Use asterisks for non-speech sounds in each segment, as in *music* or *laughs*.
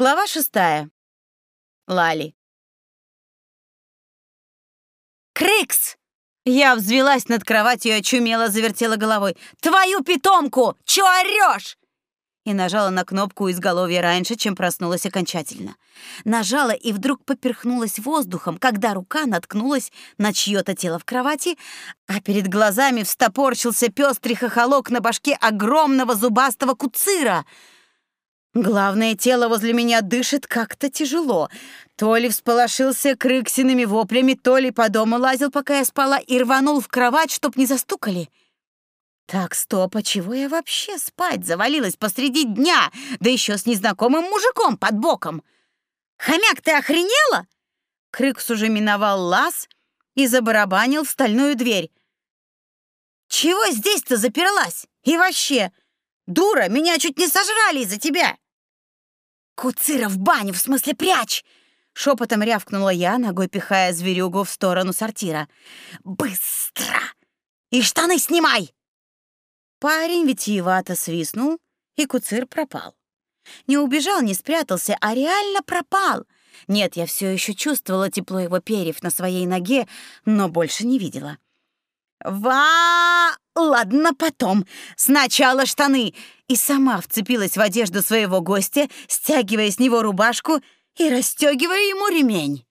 Глава шестая. Лали. «Крикс!» Я взвелась над кроватью и очумело завертела головой. «Твою питомку! Чё орёшь?» И нажала на кнопку изголовья раньше, чем проснулась окончательно. Нажала и вдруг поперхнулась воздухом, когда рука наткнулась на чьё-то тело в кровати, а перед глазами встопорчился пёстрый хохолок на башке огромного зубастого куцира — Главное, тело возле меня дышит как-то тяжело. То ли всполошился крыксиными воплями, то ли по дому лазил, пока я спала, и рванул в кровать, чтоб не застукали. Так, стоп, а чего я вообще спать завалилась посреди дня, да еще с незнакомым мужиком под боком? Хомяк, ты охренела? Крыкс уже миновал лаз и забарабанил в стальную дверь. Чего здесь-то заперлась? И вообще, Дура, меня чуть не сожрали из-за тебя!» «Куцира в баню, в смысле прячь!» Шепотом рявкнула я, ногой пихая зверюгу в сторону сортира. «Быстро! И штаны снимай!» Парень витиевато свистнул, и куцир пропал. Не убежал, не спрятался, а реально пропал. Нет, я все еще чувствовала тепло его перьев на своей ноге, но больше не видела. «Ва! Ладно, потом. Сначала штаны!» И сама вцепилась в одежду своего гостя, стягивая с него рубашку и расстегивая ему ремень.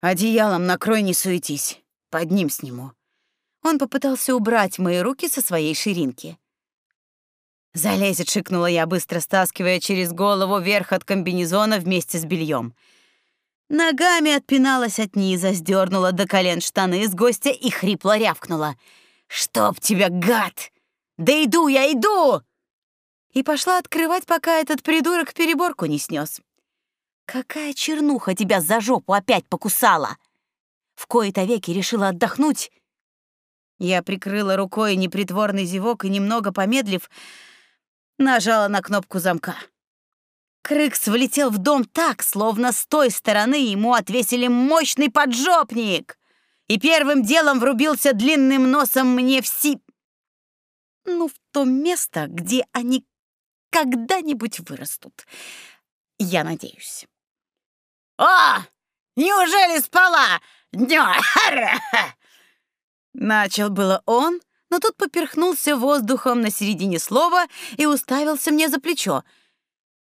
«Одеялом накрой, не суетись. Под ним сниму». Он попытался убрать мои руки со своей ширинки. «Залезет», — шикнула я, быстро стаскивая через голову верх от комбинезона вместе с бельем. Ногами отпиналась от низа, сдернула до колен штаны с гостя и хрипло рявкнула. «Чтоб тебя, гад! Да иду я, иду!» И пошла открывать, пока этот придурок переборку не снес. «Какая чернуха тебя за жопу опять покусала!» В кои-то веки решила отдохнуть. Я прикрыла рукой непритворный зевок и, немного помедлив, нажала на кнопку замка. Крыкс влетел в дом так, словно с той стороны ему отвесили мощный поджопник, и первым делом врубился длинным носом мне в си... Ну, в то место, где они когда-нибудь вырастут. Я надеюсь. «О, неужели спала? Днё!» Начал было он, но тут поперхнулся воздухом на середине слова и уставился мне за плечо —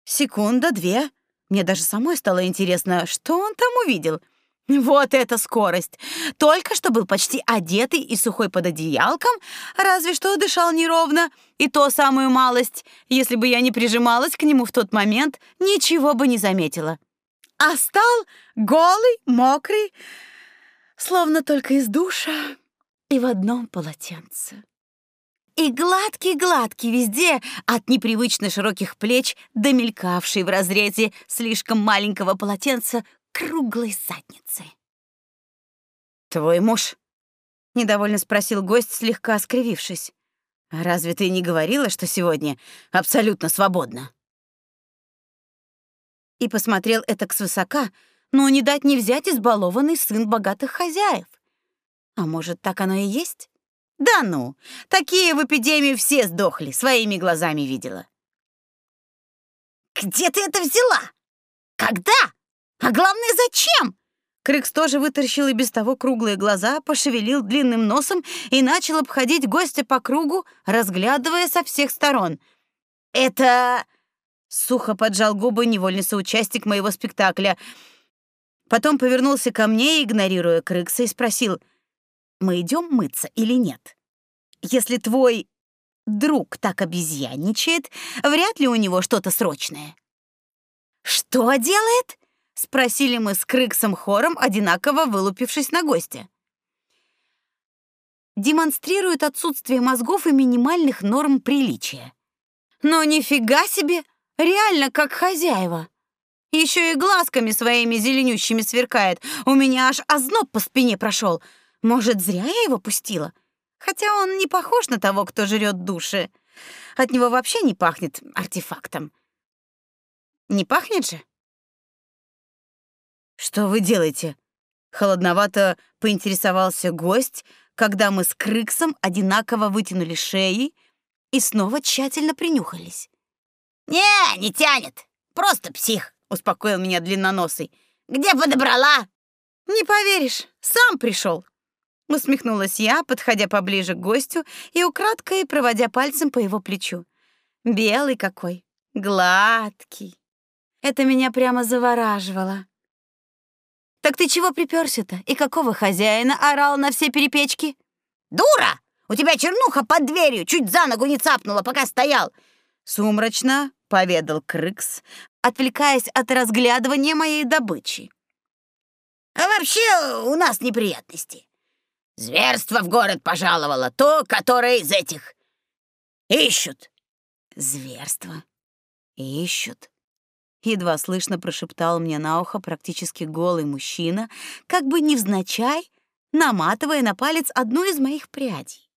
Секунда, две. Мне даже самой стало интересно, что он там увидел. Вот эта скорость! Только что был почти одетый и сухой под одеялком, разве что дышал неровно, и то самую малость. Если бы я не прижималась к нему в тот момент, ничего бы не заметила. А стал голый, мокрый, словно только из душа и в одном полотенце. И гладкий-гладкий везде, от непривычно широких плеч до мелькавшей в разрезе слишком маленького полотенца круглой задницы. «Твой муж?» — недовольно спросил гость, слегка скривившись. «Разве ты не говорила, что сегодня абсолютно свободно?» И посмотрел это свысока, но не дать не взять избалованный сын богатых хозяев. А может, так оно и есть? Да ну, такие в эпидемии все сдохли, своими глазами видела. Где ты это взяла? Когда? А главное, зачем? Крикс тоже вытащил и без того круглые глаза, пошевелил длинным носом и начал обходить гостя по кругу, разглядывая со всех сторон. «Это...» — сухо поджал губы невольный соучастник моего спектакля. Потом повернулся ко мне, игнорируя Крыкса, и спросил — мы идем мыться или нет. Если твой друг так обезьянничает, вряд ли у него что-то срочное. «Что делает?» — спросили мы с Крыксом хором, одинаково вылупившись на гостя. Демонстрирует отсутствие мозгов и минимальных норм приличия. Но нифига себе, реально как хозяева. Еще и глазками своими зеленющими сверкает. У меня аж озноб по спине прошел — может, зря я его пустила? Хотя он не похож на того, кто жрет души. От него вообще не пахнет артефактом. Не пахнет же? Что вы делаете? Холодновато поинтересовался гость, когда мы с Крыксом одинаково вытянули шеи и снова тщательно принюхались. «Не, не тянет. просто псих», — успокоил меня длинноносый. «Где подобрала?» «Не поверишь, сам пришел. Усмехнулась я, подходя поближе к гостю и украдкой проводя пальцем по его плечу. Белый какой, гладкий. Это меня прямо завораживало. «Так ты чего приперся-то? И какого хозяина орал на все перепечки?» «Дура! У тебя чернуха под дверью, чуть за ногу не цапнула, пока стоял!» Сумрачно поведал Крыкс, отвлекаясь от разглядывания моей добычи. «А вообще у нас неприятности. Зверство в город пожаловало, то, которое из этих ищут». «Зверство? Ищут?» Едва слышно прошептал мне на ухо практически голый мужчина, как бы невзначай наматывая на палец одну из моих прядей.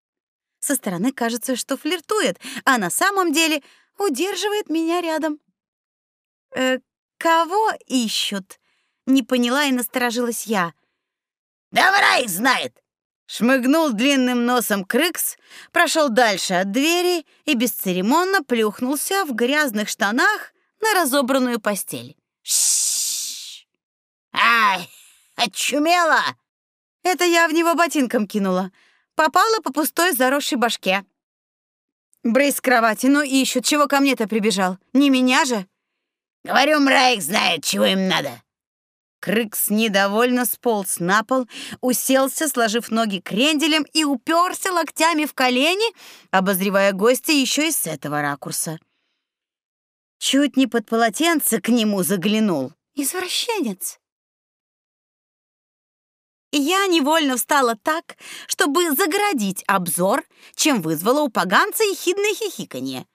Со стороны кажется, что флиртует, а на самом деле удерживает меня рядом. «Э, кого ищут?» — не поняла и насторожилась я. «Да вора их знает!» Шмыгнул длинным носом Крыкс, прошел дальше от двери и бесцеремонно плюхнулся в грязных штанах на разобранную постель. Шш! Ай, очумела! Это я в него ботинком кинула. Попала по пустой заросшей башке. Брейс с кровати, ну ищут, чего ко мне-то прибежал? Не меня же? Говорю, Мраик знает, чего им надо. Крыкс недовольно сполз на пол, уселся, сложив ноги кренделем и уперся локтями в колени, обозревая гостя еще и с этого ракурса. Чуть не под полотенце к нему заглянул. Извращенец. Я невольно встала так, чтобы загородить обзор, чем вызвала у поганца ехидное хихиканье.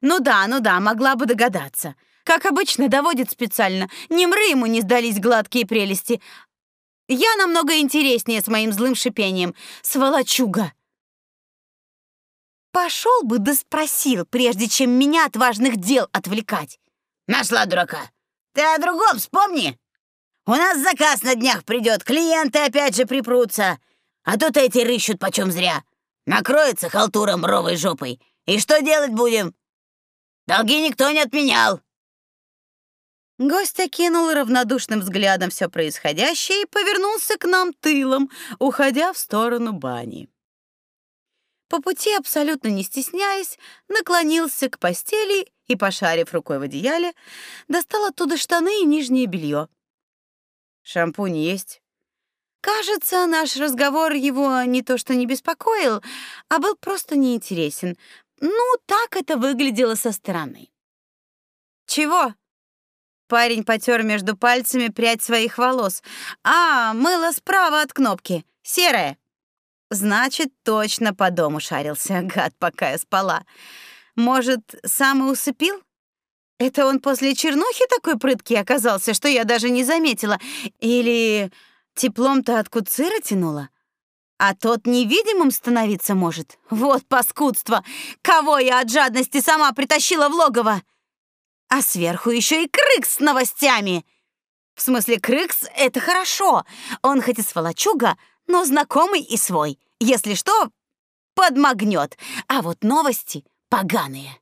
Ну да, ну да, могла бы догадаться. Как обычно, доводит специально. Не мры ему не сдались гладкие прелести. Я намного интереснее с моим злым шипением. Сволочуга. Пошел бы да спросил, прежде чем меня от важных дел отвлекать. Нашла дурака. Ты о другом вспомни. У нас заказ на днях придет, клиенты опять же припрутся. А тут эти рыщут почем зря. Накроется халтура мровой жопой. И что делать будем? Долги никто не отменял. Гость окинул равнодушным взглядом все происходящее и повернулся к нам тылом, уходя в сторону бани. По пути, абсолютно не стесняясь, наклонился к постели и, пошарив рукой в одеяле, достал оттуда штаны и нижнее белье. Шампунь есть? Кажется, наш разговор его не то что не беспокоил, а был просто неинтересен. Ну, так это выглядело со стороны. Чего? Парень потер между пальцами прядь своих волос. А, мыло справа от кнопки, серое. Значит, точно по дому шарился, *laughs* гад, пока я спала. Может, сам и усыпил? Это он после чернухи такой прыткий оказался, что я даже не заметила. Или теплом-то от куцира тянуло? А тот невидимым становиться может. Вот паскудство! Кого я от жадности сама притащила в логово? А сверху еще и крыкс с новостями. В смысле, крыкс — это хорошо. Он хоть и сволочуга, но знакомый и свой. Если что, подмагнет. А вот новости поганые.